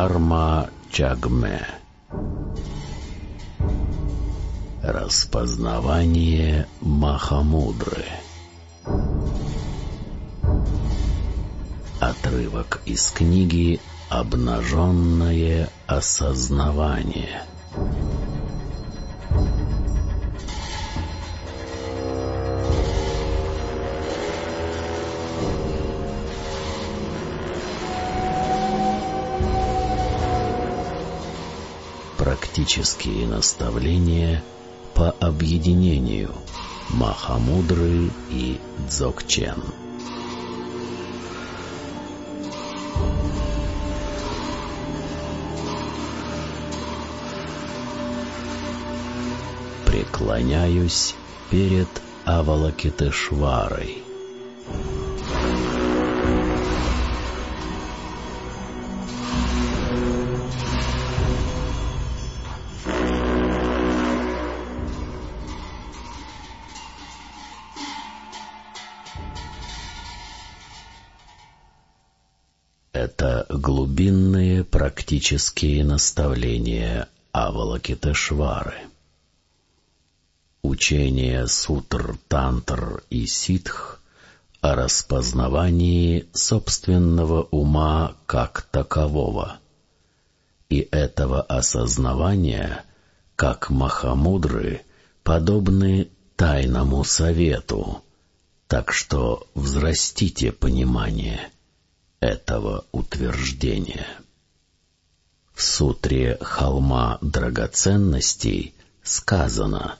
Дхарма Чагме. Распознавание Махамудры. Отрывок из книги «Обнаженное осознавание» Практические наставления по объединению Махамудры и Дзогчен. Преклоняюсь перед Авалакитешварой. Практические наставления Авалакитешвары. Учение сутр, тантр и ситх о распознавании собственного ума как такового. И этого осознавания, как Махамудры, подобны тайному совету, так что взрастите понимание этого утверждения. В сутре холма драгоценностей сказано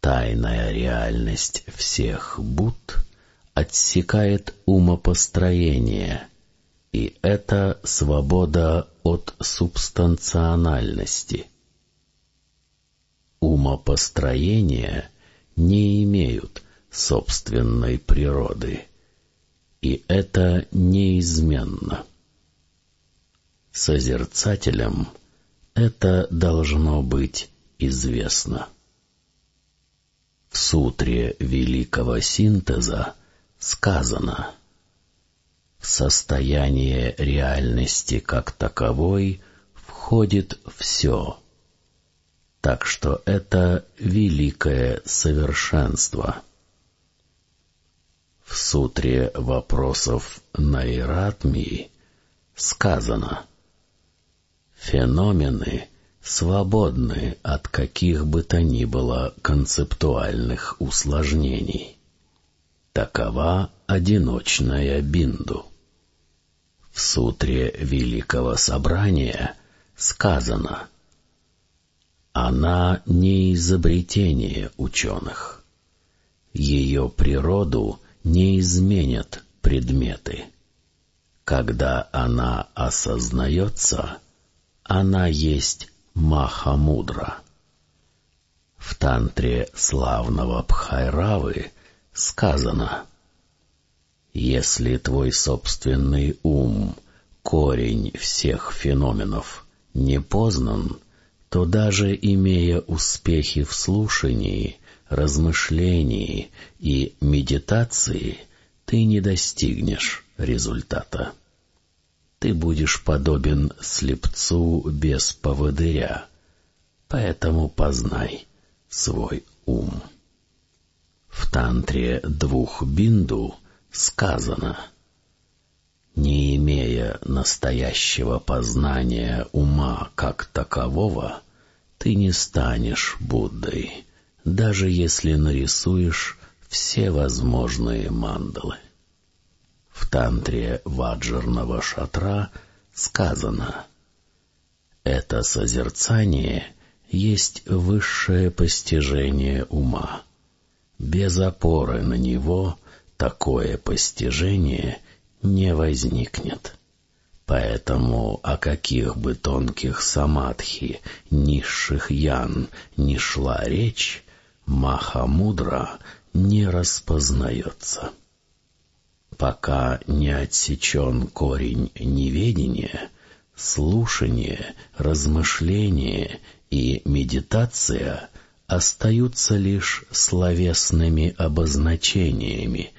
«Тайная реальность всех Буд отсекает умопостроение, и это свобода от субстанциональности». Умопостроения не имеют собственной природы — и это неизменно. Созерцателям это должно быть известно. В сутре Великого Синтеза сказано «В состояние реальности как таковой входит все, так что это великое совершенство». В сутре вопросов Найратмии сказано «Феномены свободны от каких бы то ни было концептуальных усложнений. Такова одиночная бинду». В сутре Великого Собрания сказано «Она не изобретение ученых. Ее природу — не изменят предметы. Когда она осознается, она есть Махамудра. В тантре славного Бхайравы сказано «Если твой собственный ум, корень всех феноменов, не познан, то даже имея успехи в слушании — размышлении и медитации ты не достигнешь результата. Ты будешь подобен слепцу без поводыря, поэтому познай свой ум. В тантре двух бинду сказано «Не имея настоящего познания ума как такового, ты не станешь Буддой» даже если нарисуешь все возможные мандалы. В тантре ваджерного шатра сказано «Это созерцание есть высшее постижение ума. Без опоры на него такое постижение не возникнет». Поэтому о каких бы тонких самадхи, низших ян ни шла речь, Махамудра не распознается. Пока не отсечен корень неведения, слушание, размышление и медитация остаются лишь словесными обозначениями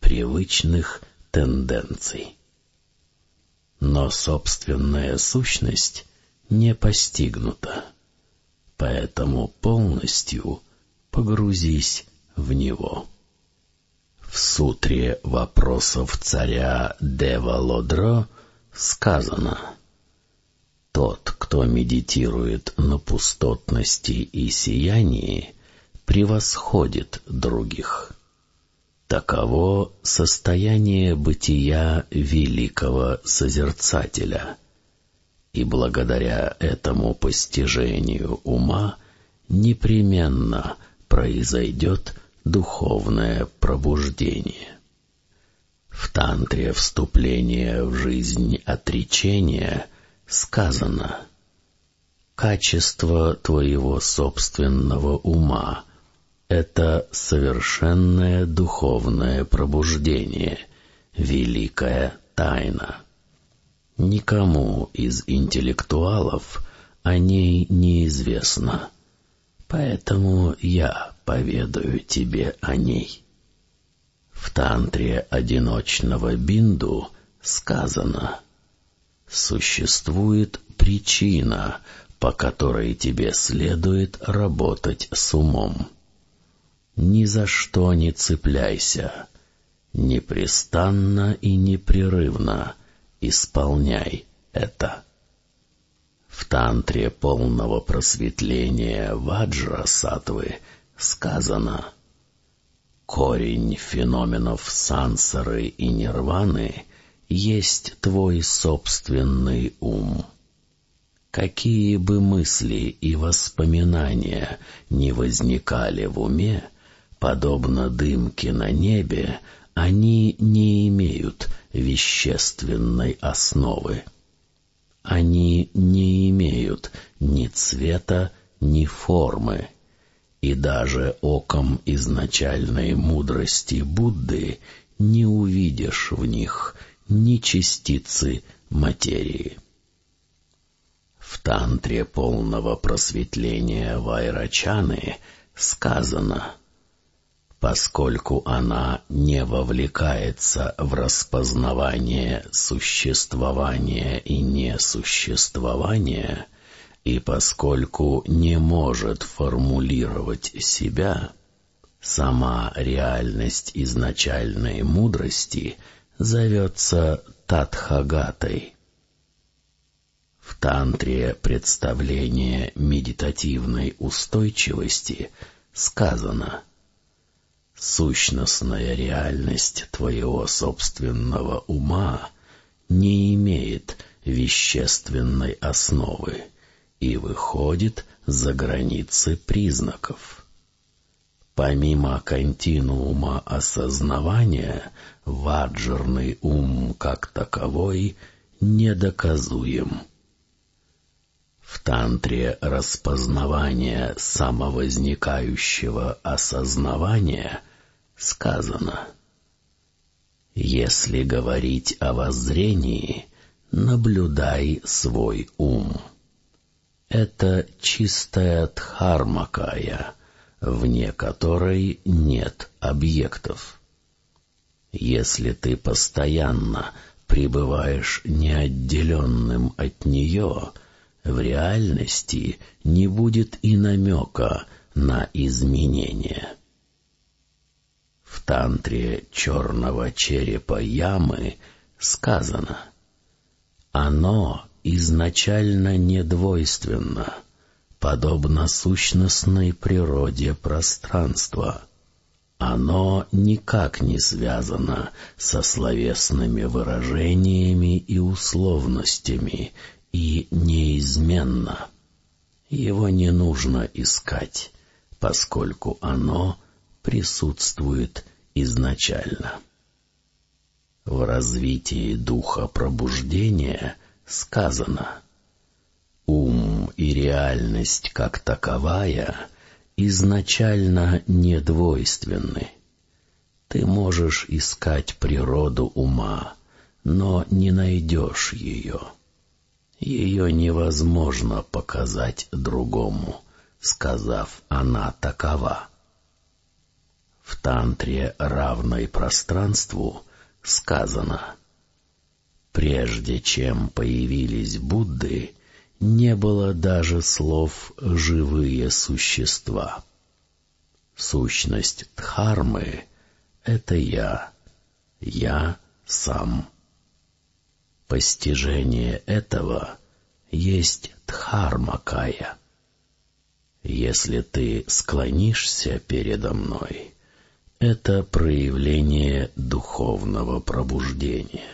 привычных тенденций. но собственная сущность не постигнута. Поэтому полностью погрузись в него. В сутре вопросов царя Девалодро сказано «Тот, кто медитирует на пустотности и сиянии, превосходит других». Таково состояние бытия великого Созерцателя, и благодаря этому постижению ума непременно произойдет духовное пробуждение. В тантре вступления в жизнь отречения сказано «Качество твоего собственного ума — это совершенное духовное пробуждение, великая тайна». Никому из интеллектуалов о ней неизвестно, поэтому я поведаю тебе о ней. В тантре одиночного бинду сказано «Существует причина, по которой тебе следует работать с умом. Ни за что не цепляйся, непрестанно и непрерывно исполняй это». В тантре полного просветления Ваджра Сатвы сказано Корень феноменов сансары и нирваны есть твой собственный ум. Какие бы мысли и воспоминания не возникали в уме, подобно дымке на небе, они не имеют вещественной основы. Они не имеют ни цвета, ни формы и даже оком изначальной мудрости Будды не увидишь в них ни частицы материи. В тантре полного просветления Вайрачаны сказано, поскольку она не вовлекается в распознавание существования и несуществования, и поскольку не может формулировать себя, сама реальность изначальной мудрости зовется Татхагатой. В тантре представления медитативной устойчивости сказано «Сущностная реальность твоего собственного ума не имеет вещественной основы» и выходит за границы признаков. Помимо континуума осознавания, ваджерный ум как таковой недоказуем. Тантре распознавания самовозникающего осознавания сказано «Если говорить о воззрении, наблюдай свой ум». Это чистая дхармакая, вне которой нет объектов. Если ты постоянно пребываешь неотделенным от нее, в реальности не будет и намека на изменение. В тантре черного черепа ямы сказано «Оно изначально недвойственно, подобно сущностной природе пространства. Оно никак не связано со словесными выражениями и условностями и неизменно. Его не нужно искать, поскольку оно присутствует изначально. В развитии духа пробуждения – сказано «Ум и реальность как таковая изначально недвойственны. Ты можешь искать природу ума, но не найдешь ее. Ее невозможно показать другому, сказав «она такова». В тантре равной пространству сказано — Прежде чем появились Будды, не было даже слов «живые существа». Сущность Дхармы — это я, я сам. Постижение этого есть Дхармакая. Если ты склонишься передо мной, это проявление духовного пробуждения.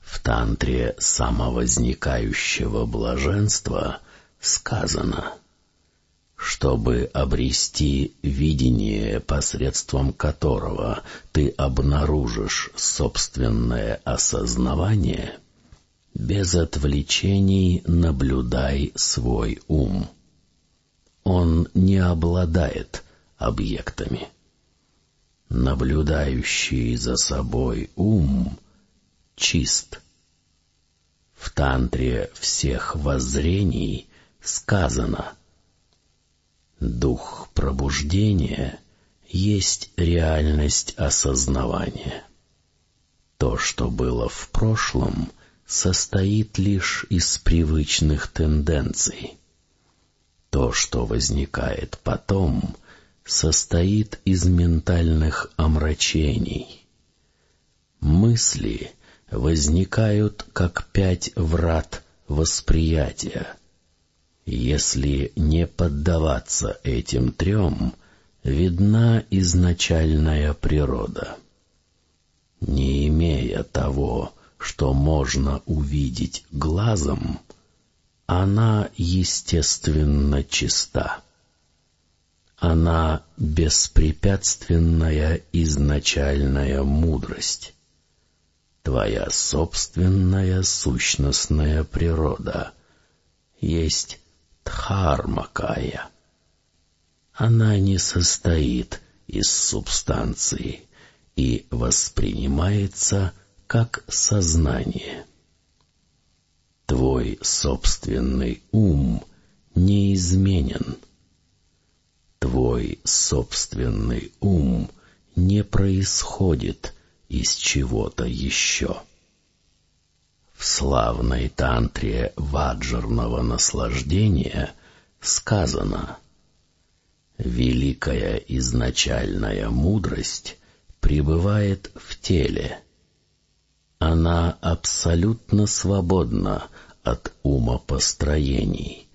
В тантре самовозникающего блаженства сказано, чтобы обрести видение, посредством которого ты обнаружишь собственное осознавание, без отвлечений наблюдай свой ум. Он не обладает объектами. Наблюдающий за собой ум чист. В тантре всех воззрений сказано «Дух пробуждения есть реальность осознавания». То, что было в прошлом, состоит лишь из привычных тенденций. То, что возникает потом, состоит из ментальных омрачений. Мысли возникают как пять врат восприятия. Если не поддаваться этим трем, видна изначальная природа. Не имея того, что можно увидеть глазом, она естественно чиста. Она беспрепятственная изначальная мудрость твоя собственная сущностная природа есть Дхармакая. Она не состоит из субстанции и воспринимается как сознание. Твой собственный ум неизменен. Твой собственный ум не происходит из чего-то еще. В славной тантре ваджерного наслаждения сказано «Великая изначальная мудрость пребывает в теле. Она абсолютно свободна от умопостроений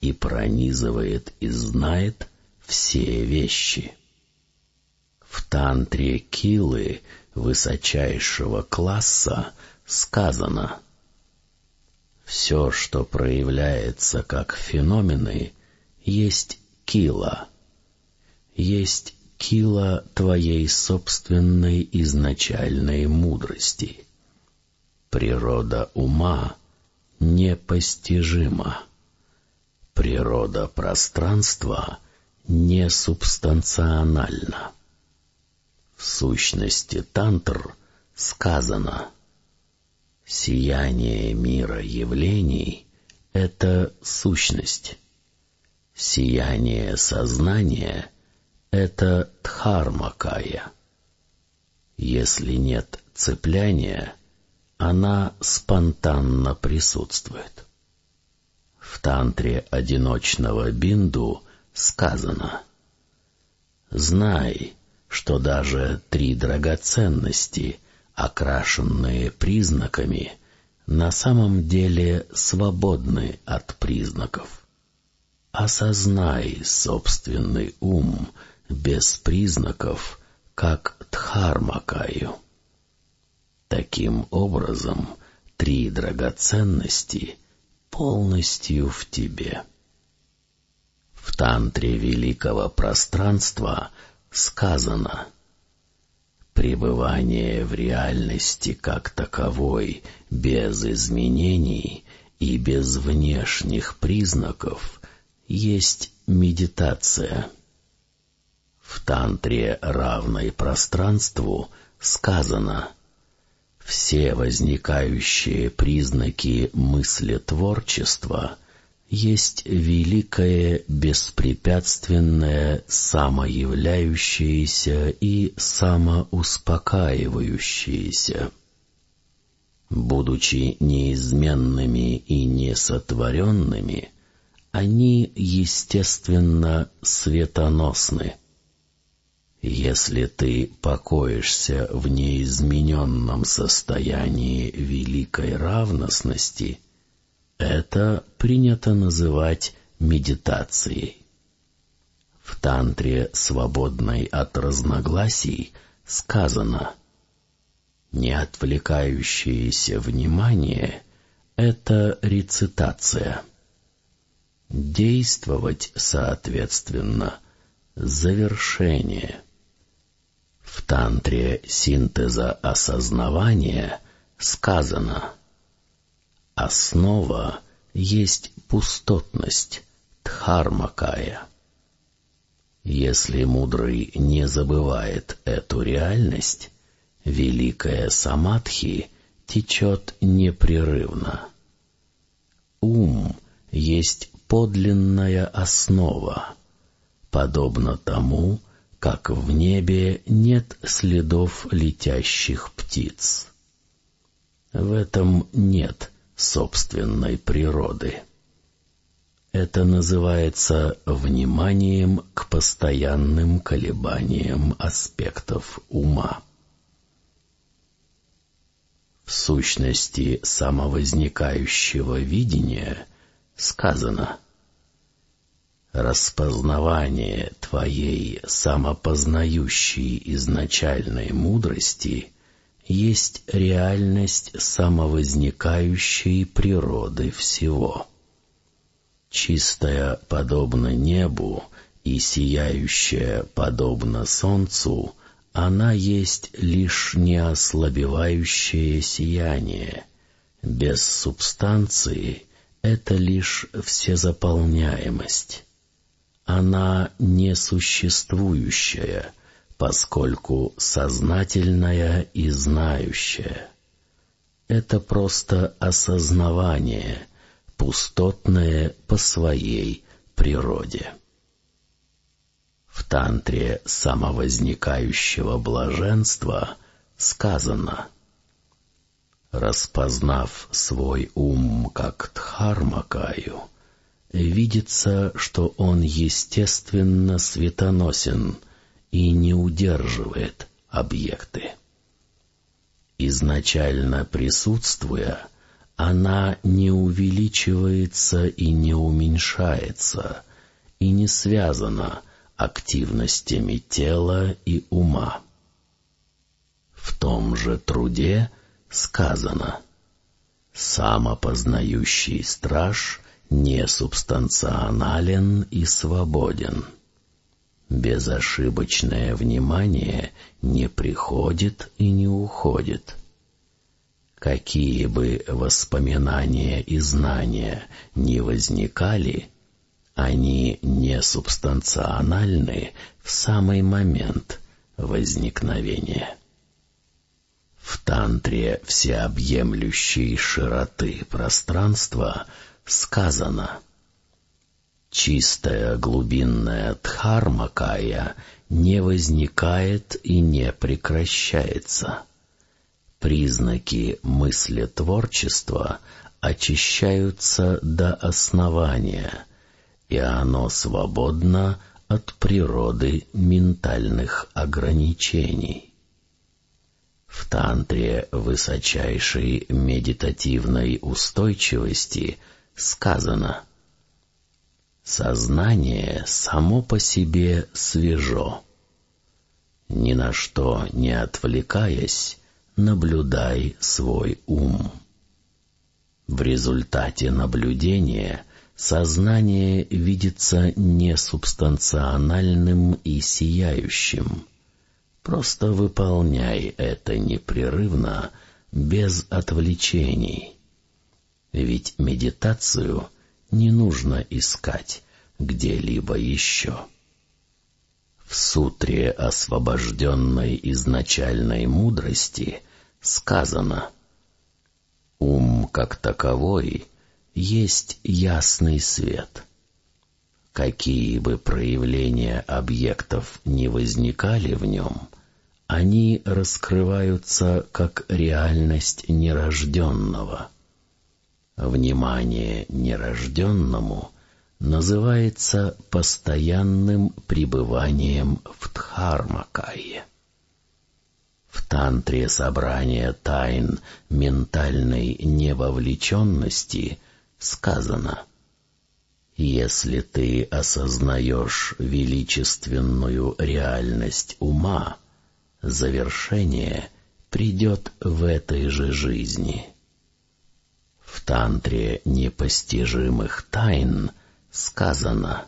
и пронизывает и знает все вещи». В тантре Килы высочайшего класса сказано «Все, что проявляется как феномены, есть кила, есть кила твоей собственной изначальной мудрости. Природа ума непостижима. Природа пространства несубстанциональна. В сущности тантр сказано «Сияние мира явлений — это сущность. Сияние сознания — это дхармакая. Если нет цепляния, она спонтанно присутствует. В тантре одиночного бинду сказано «Знай, что даже три драгоценности, окрашенные признаками, на самом деле свободны от признаков. Осознай собственный ум без признаков, как Дхармакаю. Таким образом, три драгоценности полностью в тебе. В тантре великого пространства — сказано «Пребывание в реальности как таковой, без изменений и без внешних признаков, есть медитация». В тантре, равной пространству, сказано «Все возникающие признаки мыслетворчества — есть великое беспрепятственное самоявляющееся и самоуспокаивающееся. Будучи неизменными и несотворенными, они, естественно, светоносны. Если ты покоишься в неизмененном состоянии великой равностности, это принято называть медитацией. В тантре, свободной от разногласий, сказано «Не отвлекающееся внимание — это рецитация». Действовать, соответственно, завершение. В тантре синтеза осознавания сказано «Основа есть пустотность, дхармакая». Если мудрый не забывает эту реальность, великая самадхи течет непрерывно. Ум есть подлинная основа, подобно тому, как в небе нет следов летящих птиц. В этом нет собственной природы. Это называется вниманием к постоянным колебаниям аспектов ума. В сущности самовозникающего видения — сказано «Распознавание твоей самопознающей изначальной мудрости есть реальность самовозникающей природы всего. Чистая подобно небу и сияющая подобно солнцу, она есть лишь неослабевающее сияние, без субстанции — это лишь всезаполняемость. Она несуществующая, поскольку сознательная и знающая. Это просто осознавание, пустотное по своей природе. В тантре самовозникающего блаженства сказано — распознав свой ум как Дхармакаю, видится, что он естественно светоносен и не удерживает объекты. Изначально присутствуя, она не увеличивается и не уменьшается, и не связана активностями тела и ума. В том же труде сказано «Самопознающий страж несубстанционален и свободен». Безошибочное внимание не приходит и не уходит. Какие бы воспоминания и знания ни возникали, они не субстанциональны в самый момент возникновения. В тантре всеобъемлющей широты пространства сказано «Чистая глубинная дхармакая не возникает и не прекращается». Признаки мысли творчества очищаются до основания, и оно свободно от природы ментальных ограничений. В тантре высочайшей медитативной устойчивости сказано «Сознание само по себе свежо. Ни на что не отвлекаясь, наблюдай свой ум». В результате наблюдения сознание видится несубстанциональным и сияющим — Просто выполняй это непрерывно, без отвлечений. Ведь медитацию не нужно искать где-либо еще. В сутре освобожденной изначальной мудрости сказано «Ум как таковой есть ясный свет». Какие бы проявления объектов не возникали в нем, они раскрываются как реальность нерожденного. Внимание нерожденному называется постоянным пребыванием в Дхармакае. В тантре собрания тайн ментальной невовлеченности сказано «Если ты осознаешь величественную реальность ума, завершение придет в этой же жизни». В тантре непостижимых тайн сказано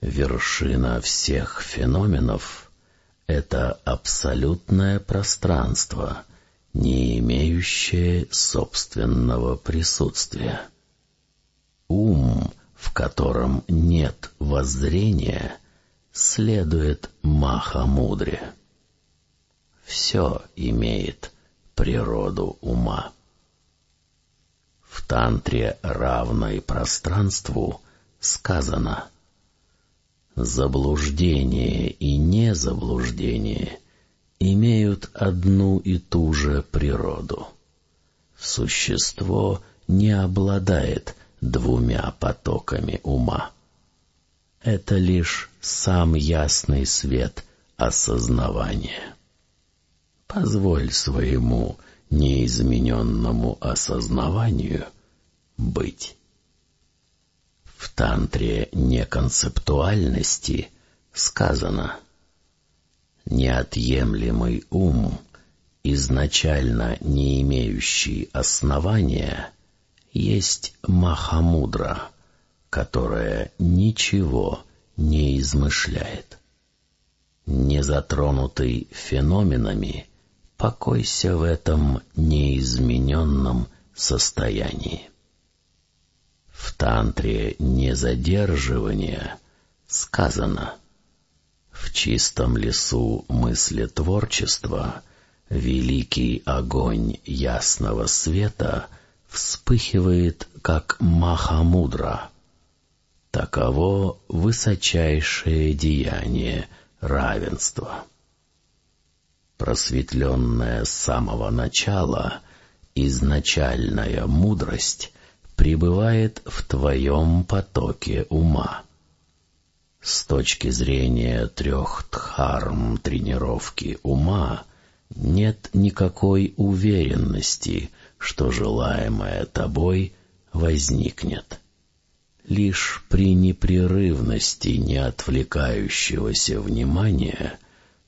«Вершина всех феноменов — это абсолютное пространство, не имеющее собственного присутствия. Ум, в котором нет воззрения, следует Махамудре. Все имеет природу ума. В тантре, равной пространству, сказано «Заблуждение и незаблуждение имеют одну и ту же природу. Существо не обладает двумя потоками ума. Это лишь сам ясный свет осознавания. Позволь своему неизмененному осознаванию быть. В тантре неконцептуальности сказано «Неотъемлемый ум, изначально не имеющий основания, есть Махамудра, которая ничего не измышляет. Не затронутый феноменами — покойся в этом неизмененном состоянии. В тантре незадерживания сказано «В чистом лесу мысли творчества великий огонь ясного света вспыхивает, как Махамудра. Таково высочайшее деяние равенства» просветленная с самого начала, изначальная мудрость пребывает в твоем потоке ума. С точки зрения трех дхарм тренировки ума нет никакой уверенности, что желаемое тобой возникнет. Лишь при непрерывности неотвлекающегося внимания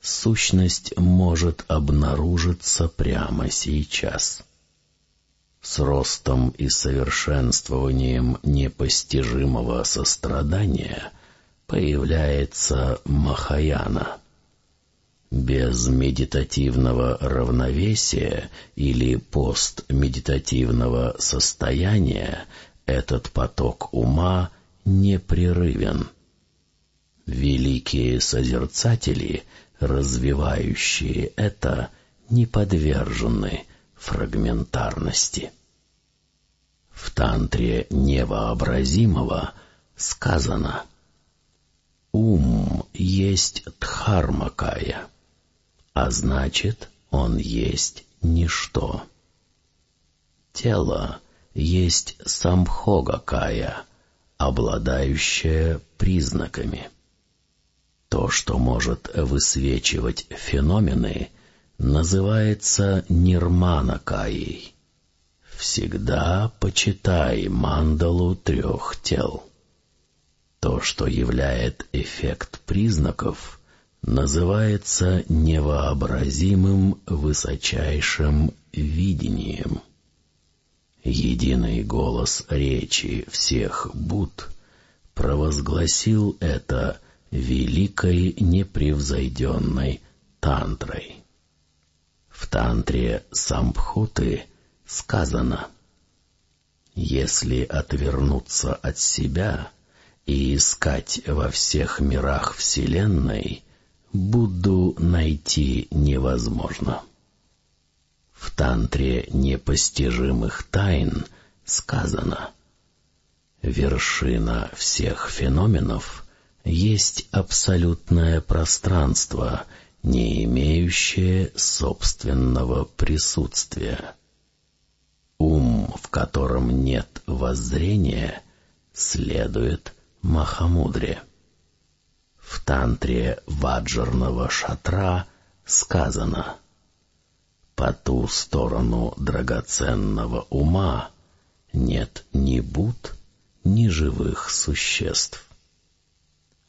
сущность может обнаружиться прямо сейчас. С ростом и совершенствованием непостижимого сострадания появляется Махаяна. Без медитативного равновесия или постмедитативного состояния этот поток ума непрерывен. Великие созерцатели — развивающие это, не подвержены фрагментарности. В тантре невообразимого сказано «Ум есть дхармакая, а значит, он есть ничто. Тело есть самхогакая, обладающее признаками». То, что может высвечивать феномены, называется нирманакаей. Всегда почитай мандалу трех тел. То, что являет эффект признаков, называется невообразимым высочайшим видением. Единый голос речи всех Буд провозгласил это великой непревзойденной тантрой. В тантре самбхуты сказано «Если отвернуться от себя и искать во всех мирах Вселенной, Будду найти невозможно». В тантре непостижимых тайн сказано «Вершина всех феноменов — есть абсолютное пространство, не имеющее собственного присутствия. Ум, в котором нет воззрения, следует Махамудре. В тантре ваджарного шатра сказано «По ту сторону драгоценного ума нет ни буд, ни живых существ».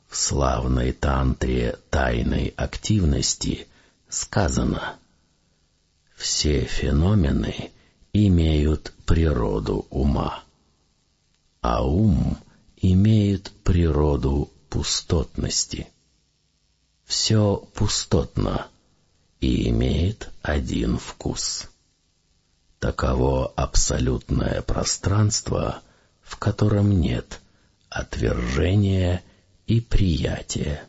В славной тантре тайной активности сказано «Все феномены имеют природу ума, а ум имеет природу пустотности. Все пустотно и имеет один вкус. Таково абсолютное пространство, в котором нет отвержения и приятия.